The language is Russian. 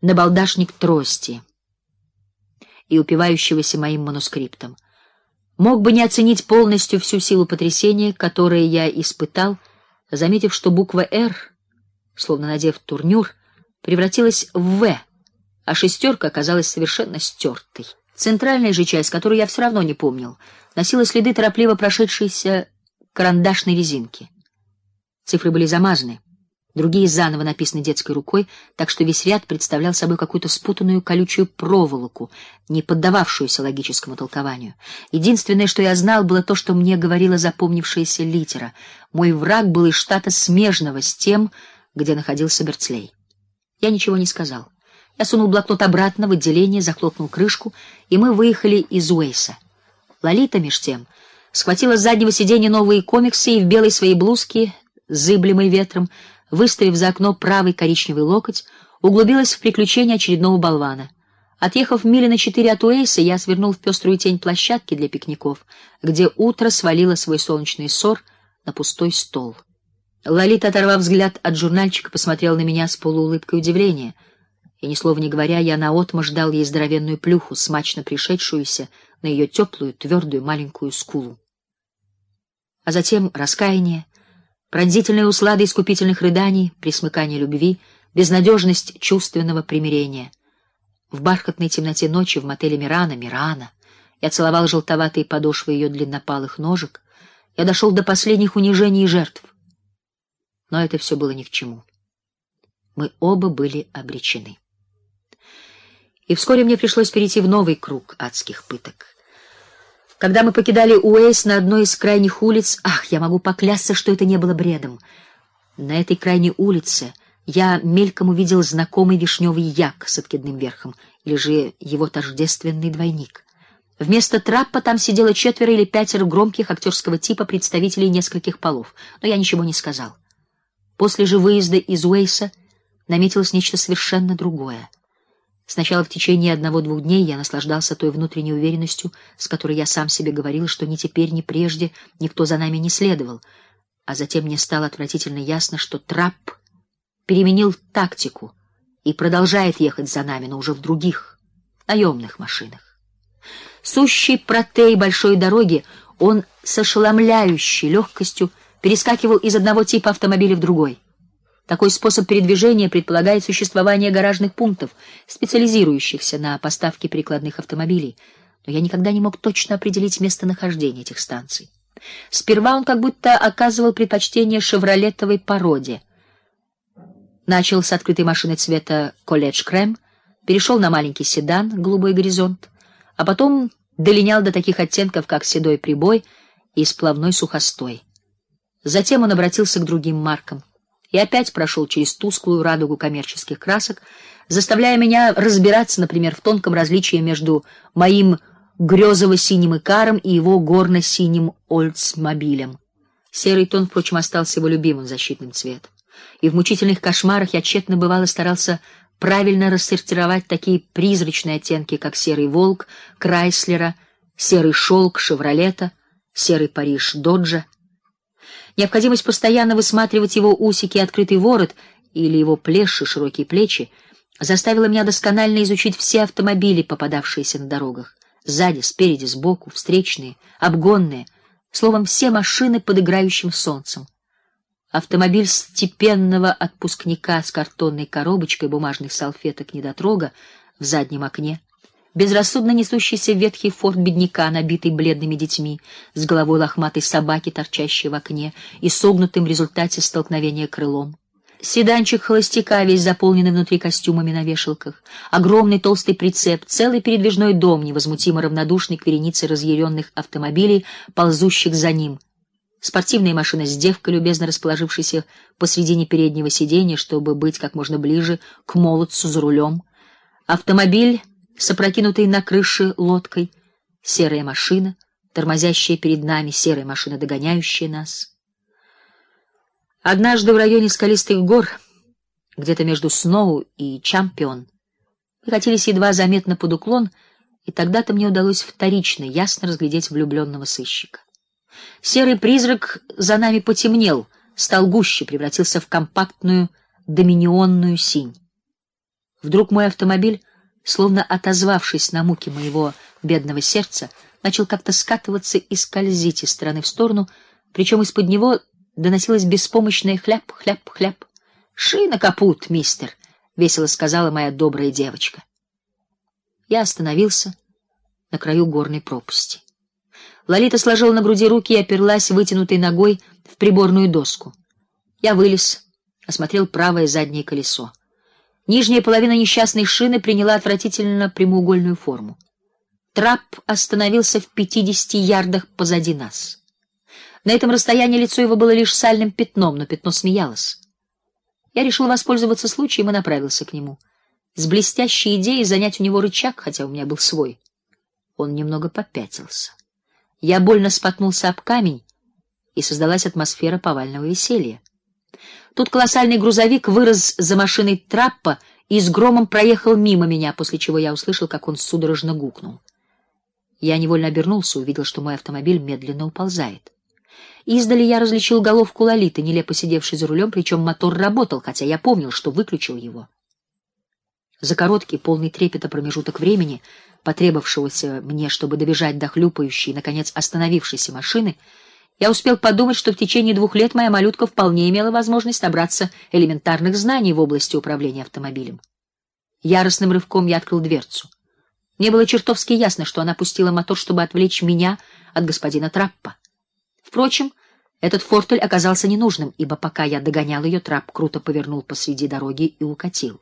набалдашник трости и упивающегося моим манускриптом. Мог бы не оценить полностью всю силу потрясения, которое я испытал, заметив, что буква «Р», словно надев турнюр, превратилась в «В», а шестерка оказалась совершенно стертой. Центральная же часть, которую я все равно не помнил, носила следы торопливо прошедшейся карандашной резинки. Цифры были замазаны, другие заново написаны детской рукой, так что весь ряд представлял собой какую-то спутанную колючую проволоку, не поддававшуюся логическому толкованию. Единственное, что я знал, было то, что мне говорила запомнившаяся литера. Мой враг был из штата смежного с тем, где находился Берцлей. Я ничего не сказал. Я сунул блокнот обратно в отделение, захлопнул крышку, и мы выехали из Уэйса. Лолита меж тем схватила с заднего сиденья новые комиксы и в белой своей блузке, зыблемой ветром, выставив за окно правый коричневый локоть, углубилась в приключения очередного болвана. Отъехав мили на четыре от Уэйса, я свернул в пеструю тень площадки для пикников, где утро свалило свой солнечный сор на пустой стол. Лолита, оторвав взгляд от журнальчика, посмотрела на меня с полуулыбкой удивления — и ни слова не говоря, я наотмашь дал ей здоровенную плюху, смачно пришедшуюся на ее теплую, твердую маленькую скулу. А затем раскаяние, пронзительная услада искупительных рыданий, присмыкание любви, безнадежность чувственного примирения. В бархатной темноте ночи в мотеле Мирана, Мирана, я целовал желтоватые подошвы ее длиннопалых ножек, я дошел до последних унижений и жертв. Но это все было ни к чему. Мы оба были обречены. И вскоре мне пришлось перейти в новый круг адских пыток. Когда мы покидали Уэйс на одной из крайних улиц, ах, я могу поклясться, что это не было бредом. На этой крайней улице я мельком увидел знакомый вишневый як с откидным верхом, или же его тождественный двойник. Вместо траппа там сидело четверо или пятеро громких актерского типа представителей нескольких полов, но я ничего не сказал. После же выезда из Уэйса наметилось нечто совершенно другое. Сначала в течение одного-двух дней я наслаждался той внутренней уверенностью, с которой я сам себе говорил, что ни теперь, ни прежде никто за нами не следовал, а затем мне стало отвратительно ясно, что трап переменил тактику и продолжает ехать за нами, но уже в других наемных машинах. Сущий протей большой дороги, он с ошеломляющей легкостью перескакивал из одного типа автомобиля в другой. Такой способ передвижения предполагает существование гаражных пунктов, специализирующихся на поставке прикладных автомобилей, но я никогда не мог точно определить местонахождение этих станций. Сперва он как будто оказывал предпочтение шевролетовой породе. Начал с открытой машины цвета колледж крем, перешел на маленький седан голубой горизонт, а потом долинял до таких оттенков, как седой прибой и сплавной сухостой. Затем он обратился к другим маркам и опять прошел через тусклую радугу коммерческих красок, заставляя меня разбираться, например, в тонком различии между моим грезово-синим икаром и его горно-синим Ольдсмобилем. Серый тон, впрочем, остался его любимым защитным цветом. И в мучительных кошмарах я тщетно бывало старался правильно рассортировать такие призрачные оттенки, как серый волк Крайслера, серый шелк Шевролета, серый Париж Доджа. Необходимость постоянно высматривать его усики и открытый ворот или его плеши, широкие плечи заставила меня досконально изучить все автомобили, попадавшиеся на дорогах: сзади, спереди, сбоку, встречные, обгонные, словом, все машины под играющим солнцем. Автомобиль степенного отпускника с картонной коробочкой бумажных салфеток недотрога в заднем окне безрассудно несущийся ветхий форт бедняка, набитый бледными детьми, с головой лохматой собаки, торчащей в окне, и согнутым в результате столкновения крылом. Седанчик холостяка, весь заполненный внутри костюмами на вешалках, огромный толстый прицеп, целый передвижной дом, невозмутимо равнодушный к веренице разъяренных автомобилей, ползущих за ним. Спортивная машина с девкой, любезно расположившейся посредине переднего сиденья, чтобы быть как можно ближе к молодцу за рулем. Автомобиль с опрокинутой на крыше лодкой, серая машина, тормозящая перед нами, серая машина, догоняющая нас. Однажды в районе скалистых гор, где-то между Сноу и Чампион, мы катились едва заметно под уклон, и тогда-то мне удалось вторично ясно разглядеть влюбленного сыщика. Серый призрак за нами потемнел, стал гуще, превратился в компактную доминионную синь. Вдруг мой автомобиль, словно отозвавшись на муки моего бедного сердца, начал как-то скатываться и скользить из стороны в сторону, причем из-под него доносилось беспомощное хляп-хляп-хляп. "Шина капут, мистер", весело сказала моя добрая девочка. Я остановился на краю горной пропасти. Лолита сложила на груди руки и оперлась вытянутой ногой в приборную доску. Я вылез, осмотрел правое заднее колесо. Нижняя половина несчастной шины приняла отвратительно прямоугольную форму. Трап остановился в пятидесяти ярдах позади нас. На этом расстоянии лицо его было лишь сальным пятном, но пятно смеялось. Я решил воспользоваться случаем и направился к нему с блестящей идеей занять у него рычаг, хотя у меня был свой. Он немного попятился. Я больно споткнулся об камень, и создалась атмосфера повального веселья. Тут колоссальный грузовик вырос за машиной траппа и с громом проехал мимо меня, после чего я услышал, как он судорожно гукнул. Я невольно обернулся, увидел, что мой автомобиль медленно уползает. Издали я различил головку Лолиты, нелепо сидевшей за рулем, причем мотор работал, хотя я помнил, что выключил его. За короткий, полный трепета промежуток времени, потребовавшегося мне, чтобы добежать до хлюпающей, наконец остановившейся машины, я успел подумать, что в течение двух лет моя малютка вполне имела возможность набраться элементарных знаний в области управления автомобилем. Яростным рывком я открыл дверцу. Мне было чертовски ясно, что она пустила мотор, чтобы отвлечь меня от господина Траппа. Впрочем, этот фортель оказался ненужным, ибо пока я догонял ее, Трапп круто повернул посреди дороги и укатил.